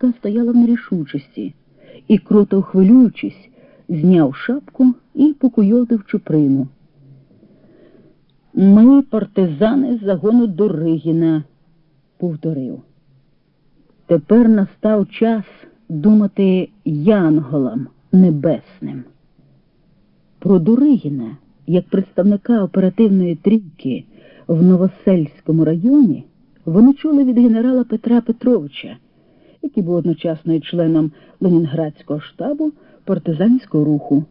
Чоловіка стояла в нерішучості, і, круто хвилюючись, зняв шапку і покуйовдив чуприну. Ми партизани з загону Доригіна, повторив. Тепер настав час думати янголам небесним. Про Дуригіна, як представника оперативної трійки в Новосельському районі, вони чули від генерала Петра Петровича, який був одночасно і членом Ленінградського штабу партизанського руху.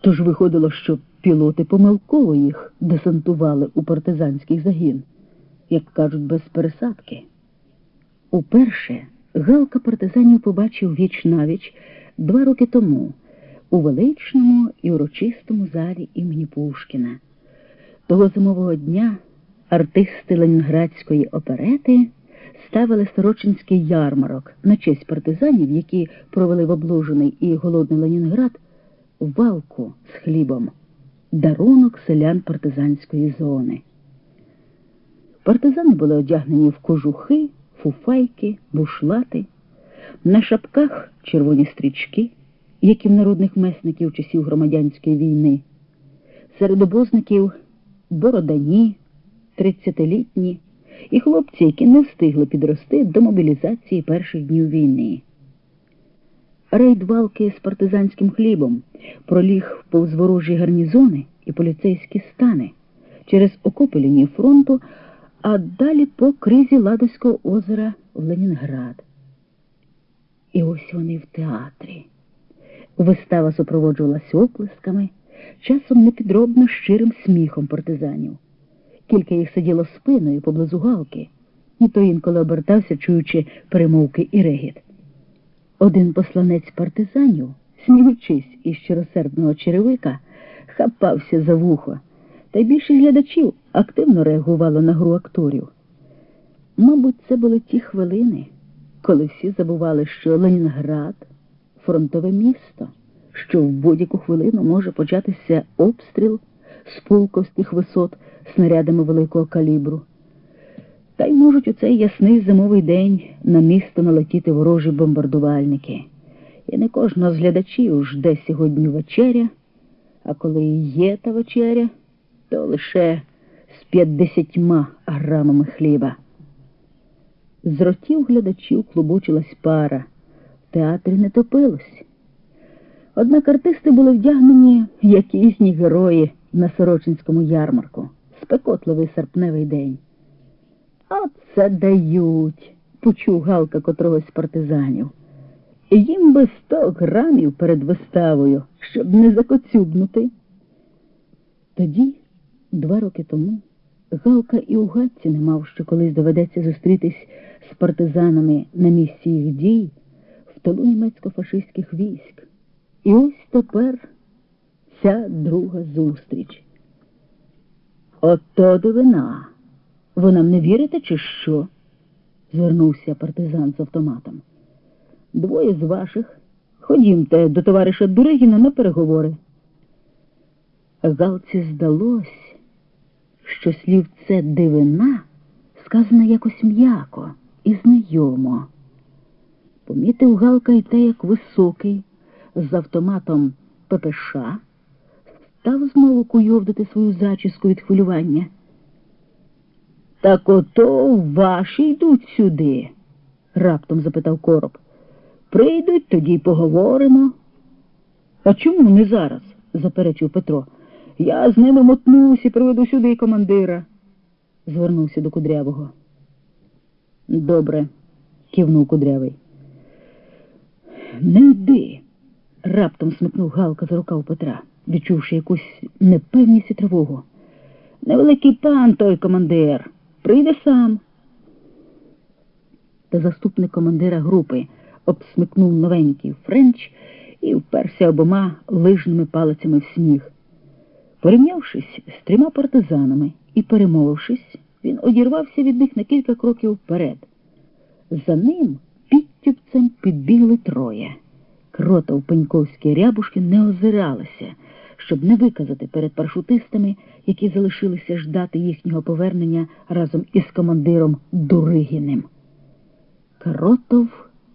Тож виходило, що пілоти помилково їх десантували у партизанський загін, як кажуть, без пересадки. Уперше Галка партизанів побачив віч навіч два роки тому у величному і урочистому залі імені Пушкіна. Того зимового дня артисти Ленінградської оперети ставили Сорочинський ярмарок на честь партизанів, які провели в облужений і голодний Ленінград валку з хлібом, дарунок селян партизанської зони. Партизани були одягнені в кожухи, фуфайки, бушлати, на шапках червоні стрічки, як і в народних месників часів громадянської війни. Серед обозників бородані, тридцятилітні і хлопці, які не встигли підрости до мобілізації перших днів війни. Рейд валки з партизанським хлібом проліг повз ворожі гарнізони і поліцейські стани через окопи лінії фронту, а далі по кризі Ладоського озера в Ленінград. І ось вони в театрі. Вистава супроводжувалася оплесками, часом непідробно щирим сміхом партизанів. Кілька їх сиділо спиною поблизу галки, і то інколи обертався, чуючи перемовки і регіт. Один посланець партизанів, сміючись із щиросердного черевика, хапався за вухо, та й більшість глядачів активно реагувало на гру акторів. Мабуть, це були ті хвилини, коли всі забували, що Ленінград фронтове місто, що в будь-яку хвилину може початися обстріл з полковських висот снарядами великого калібру. Та й можуть у цей ясний зимовий день на місто налетіти ворожі бомбардувальники. І не кожного з глядачів жде сьогодні вечеря, а коли і є та вечеря, то лише з п'ятдесятьма грамами хліба. З ротів глядачів клубочилась пара, в театрі не топилось. Однак артисти були вдягнені, як їхні герої на Сорочинському ярмарку, спекотливий серпневий день. Оце дають, почув Галка котрогось з партизанів. Їм би сто грамів перед виставою, щоб не закоцюбнути. Тоді, два роки тому, Галка і у гадці не мав, що колись доведеться зустрітись з партизанами на місці їх дій в тилу німецько-фашистських військ. І ось тепер ця друга зустріч. Ото дивина. Ви нам не вірите, чи що? звернувся партизан з автоматом. Двоє з ваших. Ходімте до товариша Дуригіна на переговори. Галці здалось, що слів це дивина сказано якось м'яко і знайомо. Помітив Галка й те, як високий, з автоматом ППШ, став знову куйовдити свою зачіску від хвилювання. Так ото ваші йдуть сюди? раптом запитав короб. Прийдуть, тоді поговоримо. А чому не зараз? заперечив Петро. Я з ними мотнусь і приведу сюди командира, звернувся до кудрявого. Добре, кивнув кудрявий. Не йди, раптом смикнув Галка за рукав Петра, відчувши якусь непевність і тривогу. Невеликий пан той командир. Прийде сам. Та заступник командира групи обсмикнув новенький френч і вперся обома лижними палицями в сніг. Порівнявшись з трьома партизанами і перемовившись, він одірвався від них на кілька кроків вперед. За ним підтюпцем підбігли троє. Кротов, Пеньковській рябушки не озиралася, щоб не виказати перед паршутистами, які залишилися ждати їхнього повернення разом із командиром Дуригіним. Кротов